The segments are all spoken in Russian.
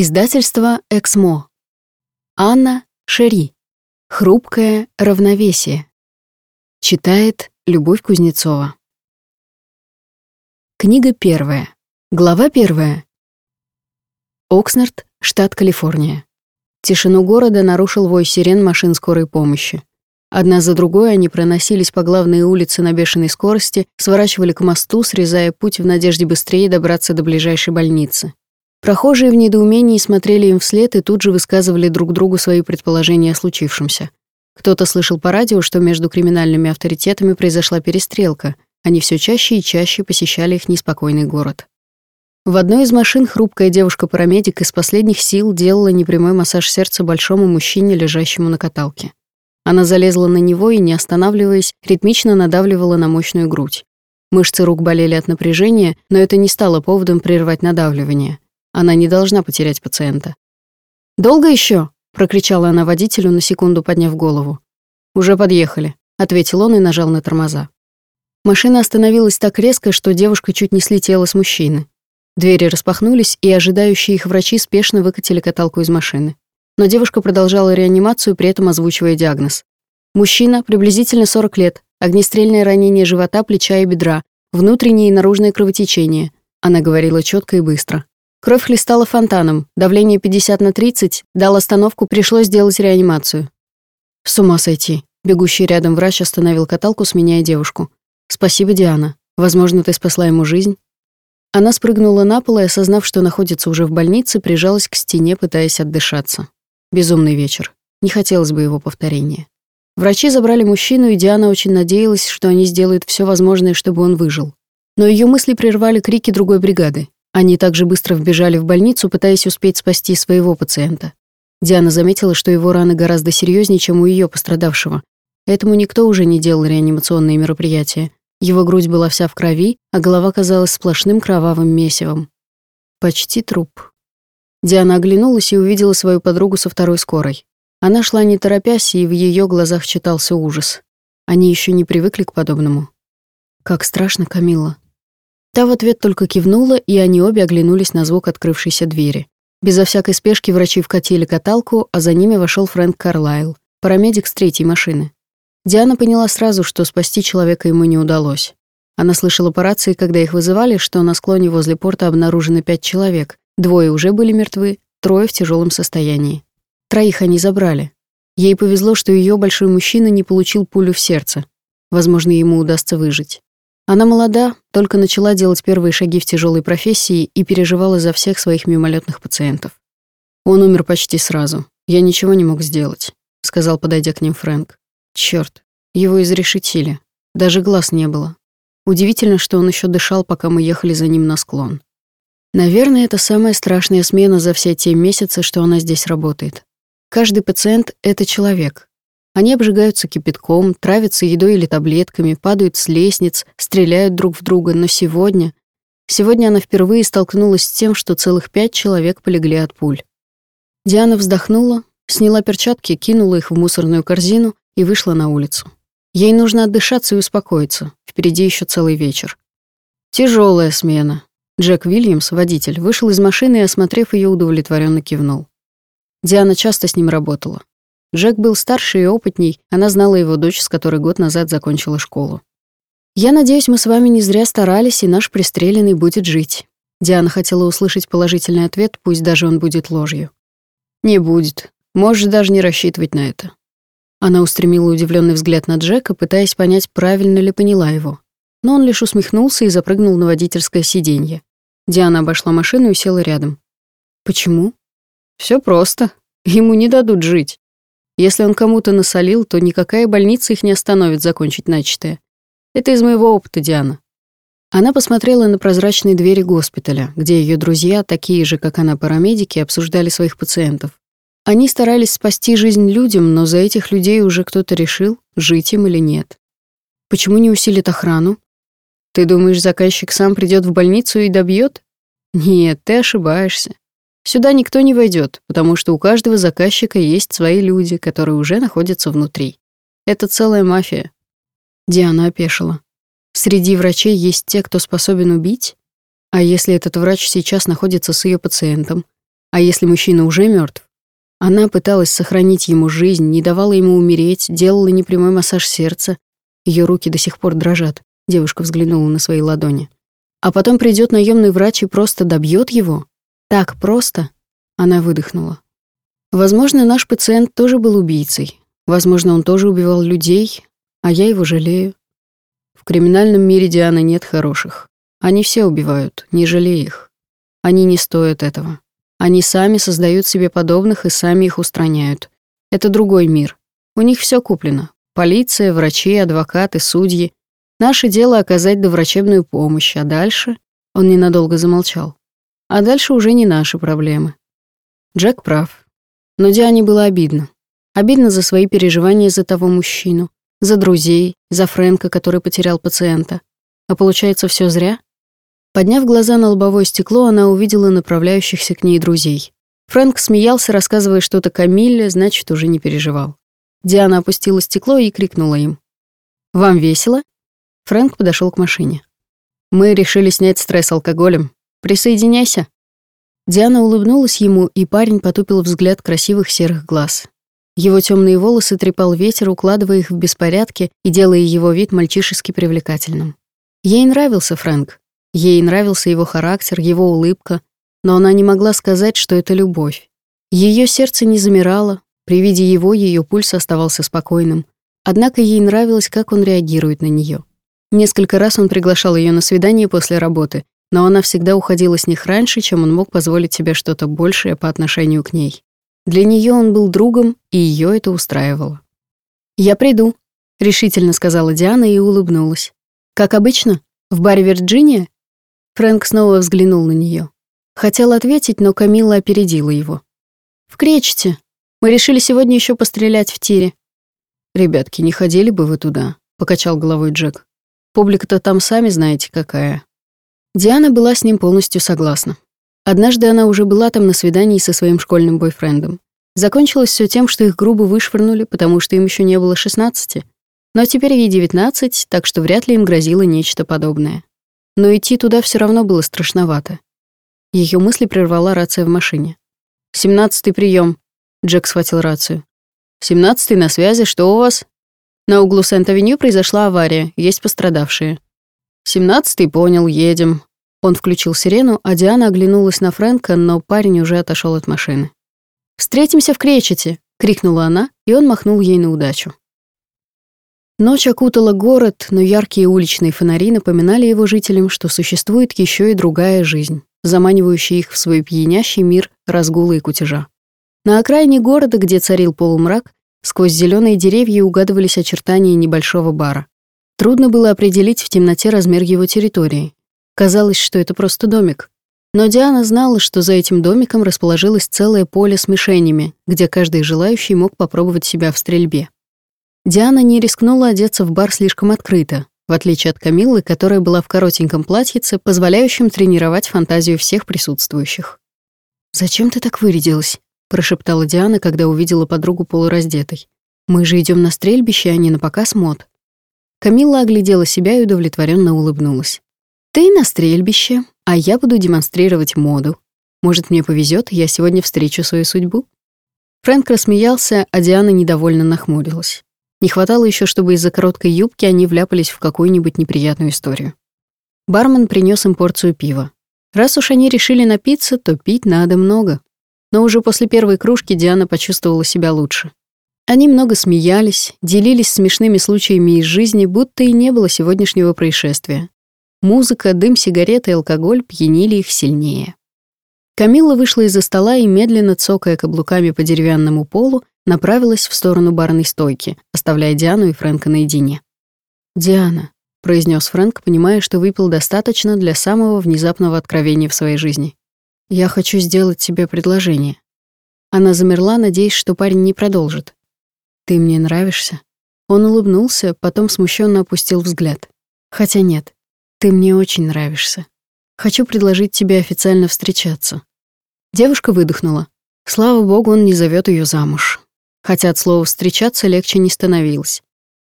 Издательство «Эксмо». Анна Шери. Хрупкое равновесие. Читает Любовь Кузнецова. Книга первая. Глава первая. Окснард, штат Калифорния. Тишину города нарушил вой сирен машин скорой помощи. Одна за другой они проносились по главной улице на бешеной скорости, сворачивали к мосту, срезая путь в надежде быстрее добраться до ближайшей больницы. Прохожие в недоумении смотрели им вслед и тут же высказывали друг другу свои предположения о случившемся. Кто-то слышал по радио, что между криминальными авторитетами произошла перестрелка. Они все чаще и чаще посещали их неспокойный город. В одной из машин хрупкая девушка-парамедик из последних сил делала непрямой массаж сердца большому мужчине, лежащему на каталке. Она залезла на него и, не останавливаясь, ритмично надавливала на мощную грудь. Мышцы рук болели от напряжения, но это не стало поводом прервать надавливание. Она не должна потерять пациента. «Долго еще? прокричала она водителю, на секунду подняв голову. «Уже подъехали», — ответил он и нажал на тормоза. Машина остановилась так резко, что девушка чуть не слетела с мужчины. Двери распахнулись, и ожидающие их врачи спешно выкатили каталку из машины. Но девушка продолжала реанимацию, при этом озвучивая диагноз. Мужчина, приблизительно 40 лет, огнестрельное ранение живота, плеча и бедра, внутреннее и наружное кровотечение. Она говорила четко и быстро. Кровь хлестала фонтаном, давление 50 на 30, дал остановку, пришлось сделать реанимацию. С ума сойти. Бегущий рядом врач остановил каталку, сменяя девушку. «Спасибо, Диана. Возможно, ты спасла ему жизнь?» Она спрыгнула на пол и, осознав, что находится уже в больнице, прижалась к стене, пытаясь отдышаться. Безумный вечер. Не хотелось бы его повторения. Врачи забрали мужчину, и Диана очень надеялась, что они сделают все возможное, чтобы он выжил. Но ее мысли прервали крики другой бригады. Они также быстро вбежали в больницу, пытаясь успеть спасти своего пациента. Диана заметила, что его раны гораздо серьезнее, чем у ее пострадавшего. Этому никто уже не делал реанимационные мероприятия. Его грудь была вся в крови, а голова казалась сплошным кровавым месивом. Почти труп. Диана оглянулась и увидела свою подругу со второй скорой. Она шла не торопясь, и в ее глазах читался ужас. Они еще не привыкли к подобному. «Как страшно, Камилла», Та в ответ только кивнула, и они обе оглянулись на звук открывшейся двери. Безо всякой спешки врачи вкатили каталку, а за ними вошел Фрэнк Карлайл, парамедик с третьей машины. Диана поняла сразу, что спасти человека ему не удалось. Она слышала по рации, когда их вызывали, что на склоне возле порта обнаружено пять человек. Двое уже были мертвы, трое в тяжелом состоянии. Троих они забрали. Ей повезло, что ее большой мужчина не получил пулю в сердце. Возможно, ему удастся выжить. Она молода, только начала делать первые шаги в тяжелой профессии и переживала за всех своих мимолетных пациентов. Он умер почти сразу. Я ничего не мог сделать, сказал, подойдя к ним Фрэнк. Черт, его изрешетили. Даже глаз не было. Удивительно, что он еще дышал, пока мы ехали за ним на склон. Наверное, это самая страшная смена за все те месяцы, что она здесь работает. Каждый пациент — это человек, они обжигаются кипятком, травятся едой или таблетками, падают с лестниц, стреляют друг в друга, но сегодня... Сегодня она впервые столкнулась с тем, что целых пять человек полегли от пуль. Диана вздохнула, сняла перчатки, кинула их в мусорную корзину и вышла на улицу. Ей нужно отдышаться и успокоиться. Впереди еще целый вечер. Тяжелая смена. Джек Вильямс, водитель, вышел из машины и, осмотрев ее, удовлетворенно кивнул. Диана часто с ним работала. Джек был старше и опытней, она знала его дочь, с которой год назад закончила школу. «Я надеюсь, мы с вами не зря старались, и наш пристреленный будет жить». Диана хотела услышать положительный ответ, пусть даже он будет ложью. «Не будет. Можешь даже не рассчитывать на это». Она устремила удивленный взгляд на Джека, пытаясь понять, правильно ли поняла его. Но он лишь усмехнулся и запрыгнул на водительское сиденье. Диана обошла машину и села рядом. «Почему?» Все просто. Ему не дадут жить. Если он кому-то насолил, то никакая больница их не остановит закончить начатое. Это из моего опыта, Диана. Она посмотрела на прозрачные двери госпиталя, где ее друзья, такие же, как она, парамедики, обсуждали своих пациентов. Они старались спасти жизнь людям, но за этих людей уже кто-то решил, жить им или нет. Почему не усилит охрану? Ты думаешь, заказчик сам придет в больницу и добьет? Нет, ты ошибаешься. Сюда никто не войдет, потому что у каждого заказчика есть свои люди, которые уже находятся внутри. Это целая мафия. Диана опешила. Среди врачей есть те, кто способен убить? А если этот врач сейчас находится с ее пациентом? А если мужчина уже мертв? Она пыталась сохранить ему жизнь, не давала ему умереть, делала непрямой массаж сердца. Ее руки до сих пор дрожат. Девушка взглянула на свои ладони. А потом придет наемный врач и просто добьет его? Так просто? Она выдохнула. Возможно, наш пациент тоже был убийцей. Возможно, он тоже убивал людей, а я его жалею. В криминальном мире Дианы нет хороших. Они все убивают, не жалей их. Они не стоят этого. Они сами создают себе подобных и сами их устраняют. Это другой мир. У них все куплено. Полиция, врачи, адвокаты, судьи. Наше дело оказать доврачебную помощь, а дальше... Он ненадолго замолчал. А дальше уже не наши проблемы. Джек прав. Но Диане было обидно. Обидно за свои переживания за того мужчину, за друзей, за Фрэнка, который потерял пациента. А получается, все зря? Подняв глаза на лобовое стекло, она увидела направляющихся к ней друзей. Фрэнк смеялся, рассказывая что-то Камилле, значит, уже не переживал. Диана опустила стекло и крикнула им. «Вам весело?» Фрэнк подошел к машине. «Мы решили снять стресс алкоголем. Присоединяйся». Диана улыбнулась ему, и парень потупил взгляд красивых серых глаз. Его темные волосы трепал ветер, укладывая их в беспорядке и делая его вид мальчишески привлекательным. Ей нравился Фрэнк. Ей нравился его характер, его улыбка, но она не могла сказать, что это любовь. Ее сердце не замирало, при виде его ее пульс оставался спокойным. Однако ей нравилось, как он реагирует на нее. Несколько раз он приглашал ее на свидание после работы, но она всегда уходила с них раньше, чем он мог позволить себе что-то большее по отношению к ней. Для нее он был другом, и ее это устраивало. «Я приду», — решительно сказала Диана и улыбнулась. «Как обычно? В баре Вирджиния?» Фрэнк снова взглянул на нее. Хотел ответить, но Камилла опередила его. «В Кречете. Мы решили сегодня еще пострелять в тире». «Ребятки, не ходили бы вы туда?» — покачал головой Джек. «Публика-то там сами знаете какая». Диана была с ним полностью согласна. Однажды она уже была там на свидании со своим школьным бойфрендом. Закончилось все тем, что их грубо вышвырнули, потому что им еще не было 16. Но теперь ей 19, так что вряд ли им грозило нечто подобное. Но идти туда все равно было страшновато. Ее мысли прервала рация в машине. «Семнадцатый прием. Джек схватил рацию. «Семнадцатый на связи, что у вас?» «На углу Сент-Авеню произошла авария, есть пострадавшие». «Семнадцатый понял, едем. Он включил сирену, а Диана оглянулась на Фрэнка, но парень уже отошел от машины. «Встретимся в Кречете!» — крикнула она, и он махнул ей на удачу. Ночь окутала город, но яркие уличные фонари напоминали его жителям, что существует еще и другая жизнь, заманивающая их в свой пьянящий мир разгула и кутежа. На окраине города, где царил полумрак, сквозь зеленые деревья угадывались очертания небольшого бара. Трудно было определить в темноте размер его территории, Казалось, что это просто домик. Но Диана знала, что за этим домиком расположилось целое поле с мишенями, где каждый желающий мог попробовать себя в стрельбе. Диана не рискнула одеться в бар слишком открыто, в отличие от Камиллы, которая была в коротеньком платьице, позволяющем тренировать фантазию всех присутствующих. «Зачем ты так вырядилась?» — прошептала Диана, когда увидела подругу полураздетой. «Мы же идем на стрельбище, а не на показ мод». Камилла оглядела себя и удовлетворенно улыбнулась. Ты на стрельбище, а я буду демонстрировать моду. Может, мне повезет, я сегодня встречу свою судьбу?» Фрэнк рассмеялся, а Диана недовольно нахмурилась. Не хватало еще, чтобы из-за короткой юбки они вляпались в какую-нибудь неприятную историю. Бармен принес им порцию пива. Раз уж они решили напиться, то пить надо много. Но уже после первой кружки Диана почувствовала себя лучше. Они много смеялись, делились смешными случаями из жизни, будто и не было сегодняшнего происшествия. Музыка, дым сигареты и алкоголь пьянили их сильнее. Камилла вышла из-за стола и, медленно цокая каблуками по деревянному полу, направилась в сторону барной стойки, оставляя Диану и Фрэнка наедине. «Диана», — произнес Фрэнк, понимая, что выпил достаточно для самого внезапного откровения в своей жизни. «Я хочу сделать тебе предложение». Она замерла, надеясь, что парень не продолжит. «Ты мне нравишься?» Он улыбнулся, потом смущенно опустил взгляд. «Хотя нет, ты мне очень нравишься. Хочу предложить тебе официально встречаться». Девушка выдохнула. Слава богу, он не зовет ее замуж. Хотя от слова «встречаться» легче не становилось.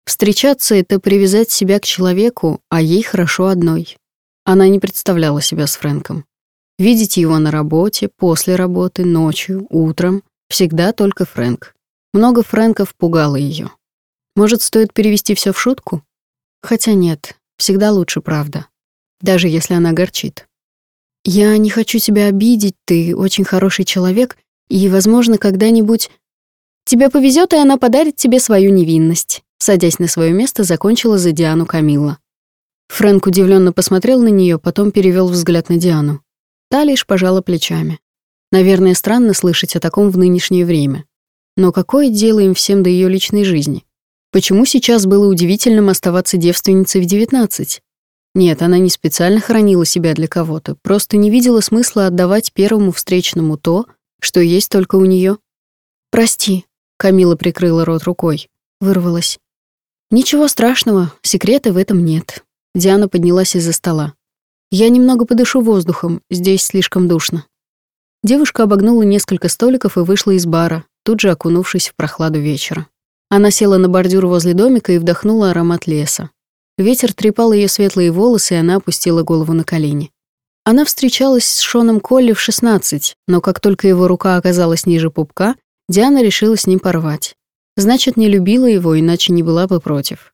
Встречаться — это привязать себя к человеку, а ей хорошо одной. Она не представляла себя с Фрэнком. Видеть его на работе, после работы, ночью, утром. Всегда только Фрэнк. Много Фрэнков пугало ее. Может, стоит перевести все в шутку? Хотя нет, всегда лучше правда. Даже если она горчит. «Я не хочу тебя обидеть, ты очень хороший человек, и, возможно, когда-нибудь...» «Тебе повезет, и она подарит тебе свою невинность», садясь на свое место, закончила за Диану Камилла. Фрэнк удивленно посмотрел на нее, потом перевел взгляд на Диану. Та лишь пожала плечами. Наверное, странно слышать о таком в нынешнее время. Но какое дело им всем до ее личной жизни? Почему сейчас было удивительным оставаться девственницей в 19? Нет, она не специально хранила себя для кого-то, просто не видела смысла отдавать первому встречному то, что есть только у нее. «Прости», — Камила прикрыла рот рукой, вырвалась. «Ничего страшного, секрета в этом нет». Диана поднялась из-за стола. «Я немного подышу воздухом, здесь слишком душно». Девушка обогнула несколько столиков и вышла из бара, тут же окунувшись в прохладу вечера. Она села на бордюр возле домика и вдохнула аромат леса. Ветер трепал ее светлые волосы, и она опустила голову на колени. Она встречалась с Шоном Колли в 16, но как только его рука оказалась ниже пупка, Диана решила с ним порвать. Значит, не любила его, иначе не была бы против.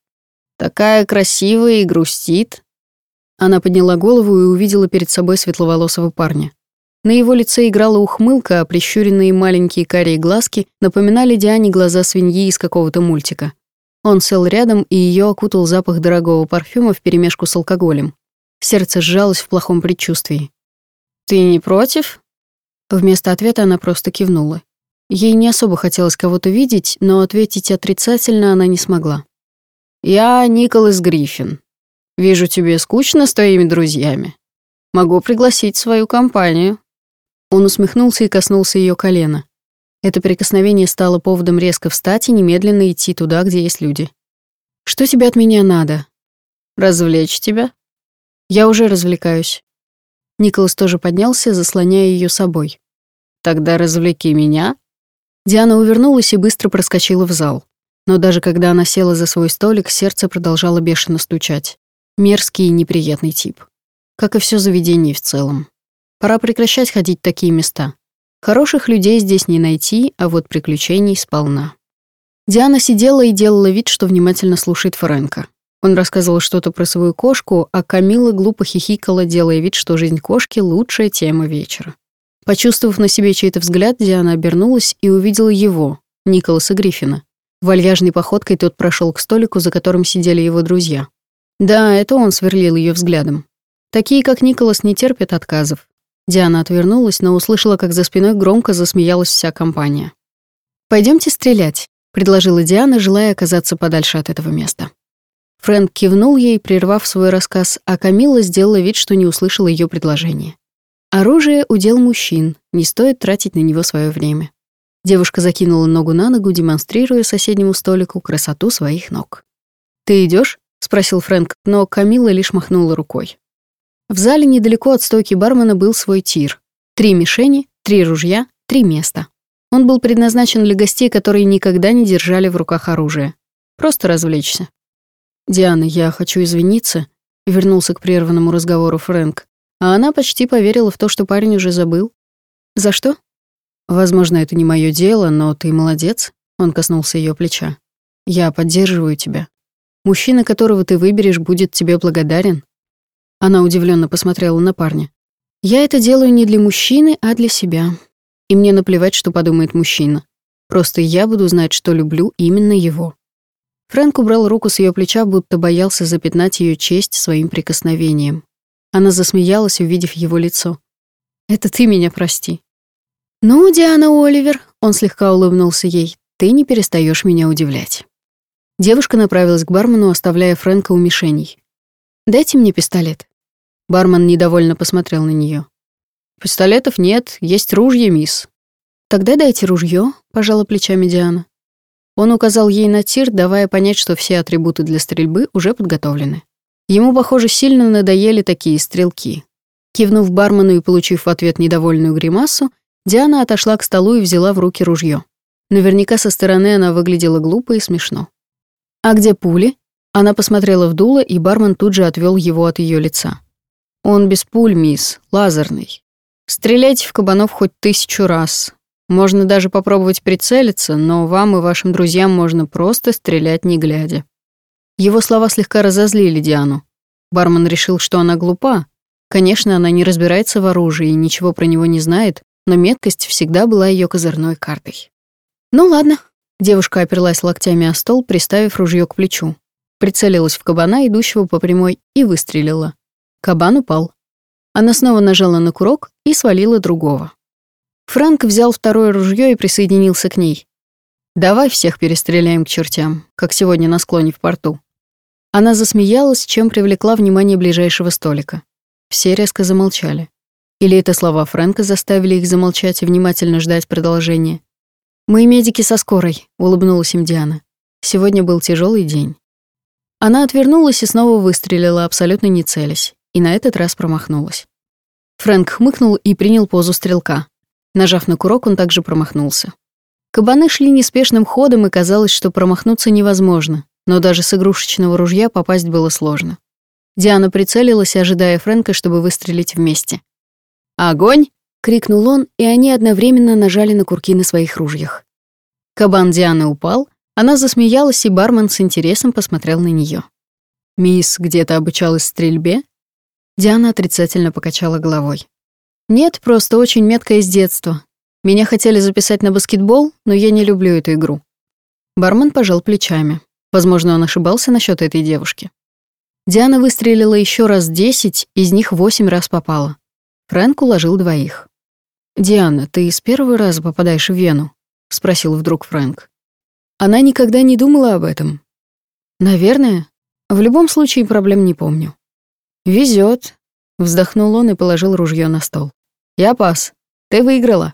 «Такая красивая и грустит». Она подняла голову и увидела перед собой светловолосого парня. На его лице играла ухмылка, а прищуренные маленькие карие глазки напоминали Диане глаза свиньи из какого-то мультика. Он сел рядом, и ее окутал запах дорогого парфюма вперемешку с алкоголем. Сердце сжалось в плохом предчувствии. «Ты не против?» Вместо ответа она просто кивнула. Ей не особо хотелось кого-то видеть, но ответить отрицательно она не смогла. «Я Николас Гриффин. Вижу, тебе скучно с твоими друзьями. Могу пригласить свою компанию». Он усмехнулся и коснулся ее колена. Это прикосновение стало поводом резко встать и немедленно идти туда, где есть люди. «Что тебе от меня надо?» «Развлечь тебя?» «Я уже развлекаюсь». Николас тоже поднялся, заслоняя ее собой. «Тогда развлеки меня». Диана увернулась и быстро проскочила в зал. Но даже когда она села за свой столик, сердце продолжало бешено стучать. Мерзкий и неприятный тип. Как и все заведение в целом. Пора прекращать ходить в такие места. Хороших людей здесь не найти, а вот приключений сполна. Диана сидела и делала вид, что внимательно слушает Фрэнка. Он рассказывал что-то про свою кошку, а Камила глупо хихикала, делая вид, что жизнь кошки — лучшая тема вечера. Почувствовав на себе чей-то взгляд, Диана обернулась и увидела его, Николаса Гриффина. Вальяжной походкой тот прошел к столику, за которым сидели его друзья. Да, это он сверлил ее взглядом. Такие, как Николас, не терпят отказов. Диана отвернулась, но услышала, как за спиной громко засмеялась вся компания. Пойдемте стрелять», — предложила Диана, желая оказаться подальше от этого места. Фрэнк кивнул ей, прервав свой рассказ, а Камила сделала вид, что не услышала ее предложение. Оружие — удел мужчин, не стоит тратить на него свое время. Девушка закинула ногу на ногу, демонстрируя соседнему столику красоту своих ног. «Ты идешь? спросил Фрэнк, но Камила лишь махнула рукой. В зале недалеко от стойки бармена был свой тир. Три мишени, три ружья, три места. Он был предназначен для гостей, которые никогда не держали в руках оружие. Просто развлечься. «Диана, я хочу извиниться», — вернулся к прерванному разговору Фрэнк. А она почти поверила в то, что парень уже забыл. «За что?» «Возможно, это не мое дело, но ты молодец», — он коснулся ее плеча. «Я поддерживаю тебя. Мужчина, которого ты выберешь, будет тебе благодарен. Она удивленно посмотрела на парня. «Я это делаю не для мужчины, а для себя. И мне наплевать, что подумает мужчина. Просто я буду знать, что люблю именно его». Фрэнк убрал руку с ее плеча, будто боялся запятнать ее честь своим прикосновением. Она засмеялась, увидев его лицо. «Это ты меня прости». «Ну, Диана Оливер», — он слегка улыбнулся ей, — «ты не перестаешь меня удивлять». Девушка направилась к бармену, оставляя Фрэнка у мишеней. «Дайте мне пистолет». Бармен недовольно посмотрел на нее. «Пистолетов нет, есть ружье, мисс». «Тогда дайте ружье», — пожала плечами Диана. Он указал ей на тир, давая понять, что все атрибуты для стрельбы уже подготовлены. Ему, похоже, сильно надоели такие стрелки. Кивнув бармену и получив в ответ недовольную гримасу, Диана отошла к столу и взяла в руки ружье. Наверняка со стороны она выглядела глупо и смешно. «А где пули?» Она посмотрела в дуло, и бармен тут же отвел его от ее лица. «Он без пуль, мисс, лазерный». Стреляйте в кабанов хоть тысячу раз. Можно даже попробовать прицелиться, но вам и вашим друзьям можно просто стрелять не глядя. Его слова слегка разозлили Диану. Бармен решил, что она глупа. Конечно, она не разбирается в оружии и ничего про него не знает, но меткость всегда была ее козырной картой. «Ну ладно». Девушка оперлась локтями о стол, приставив ружье к плечу. Прицелилась в кабана, идущего по прямой, и выстрелила. Кабан упал. Она снова нажала на курок и свалила другого. Фрэнк взял второе ружье и присоединился к ней. «Давай всех перестреляем к чертям, как сегодня на склоне в порту». Она засмеялась, чем привлекла внимание ближайшего столика. Все резко замолчали. Или это слова Фрэнка заставили их замолчать и внимательно ждать продолжения. «Мы медики со скорой», — улыбнулась им Диана. Сегодня был тяжелый день. Она отвернулась и снова выстрелила, абсолютно не целясь и на этот раз промахнулась. Фрэнк хмыкнул и принял позу стрелка. Нажав на курок, он также промахнулся. Кабаны шли неспешным ходом, и казалось, что промахнуться невозможно, но даже с игрушечного ружья попасть было сложно. Диана прицелилась, ожидая Фрэнка, чтобы выстрелить вместе. «Огонь!» — крикнул он, и они одновременно нажали на курки на своих ружьях. Кабан Дианы упал, она засмеялась, и бармен с интересом посмотрел на нее. «Мисс где-то обучалась стрельбе?» Диана отрицательно покачала головой. «Нет, просто очень меткая с детства. Меня хотели записать на баскетбол, но я не люблю эту игру». Бармен пожал плечами. Возможно, он ошибался насчет этой девушки. Диана выстрелила еще раз десять, из них восемь раз попала. Фрэнк уложил двоих. «Диана, ты с первого раза попадаешь в Вену?» — спросил вдруг Фрэнк. Она никогда не думала об этом. «Наверное. В любом случае проблем не помню. Везет, вздохнул он и положил ружье на стол. Я пас. Ты выиграла.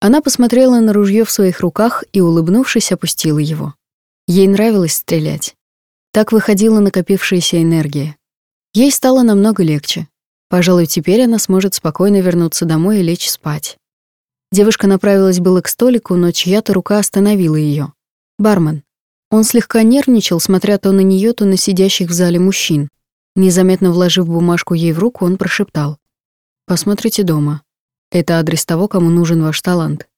Она посмотрела на ружье в своих руках и, улыбнувшись, опустила его. Ей нравилось стрелять. Так выходила накопившаяся энергия. Ей стало намного легче. Пожалуй, теперь она сможет спокойно вернуться домой и лечь спать. Девушка направилась было к столику, но чья-то рука остановила ее. Бармен. Он слегка нервничал, смотря то на нее, то на сидящих в зале мужчин. Незаметно вложив бумажку ей в руку, он прошептал. «Посмотрите дома. Это адрес того, кому нужен ваш талант.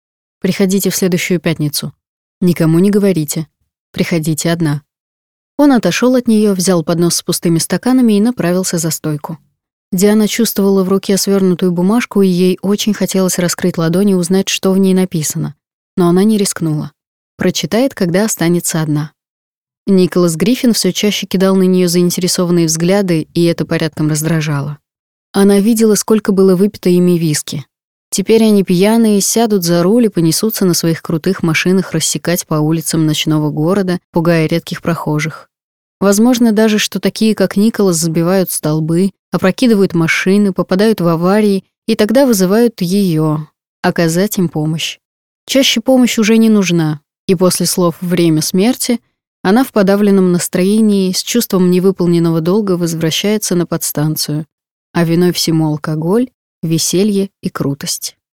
Приходите в следующую пятницу. Никому не говорите. Приходите одна». Он отошел от нее, взял поднос с пустыми стаканами и направился за стойку. Диана чувствовала в руке свернутую бумажку, и ей очень хотелось раскрыть ладонь и узнать, что в ней написано. Но она не рискнула. Прочитает, когда останется одна. Николас Гриффин все чаще кидал на нее заинтересованные взгляды, и это порядком раздражало. Она видела, сколько было выпито ими виски. Теперь они пьяные сядут за руль и понесутся на своих крутых машинах рассекать по улицам ночного города, пугая редких прохожих. Возможно даже, что такие, как Николас, забивают столбы, опрокидывают машины, попадают в аварии, и тогда вызывают ее, оказать им помощь. Чаще помощь уже не нужна, и после слов «время смерти» Она в подавленном настроении, с чувством невыполненного долга возвращается на подстанцию, а виной всему алкоголь, веселье и крутость.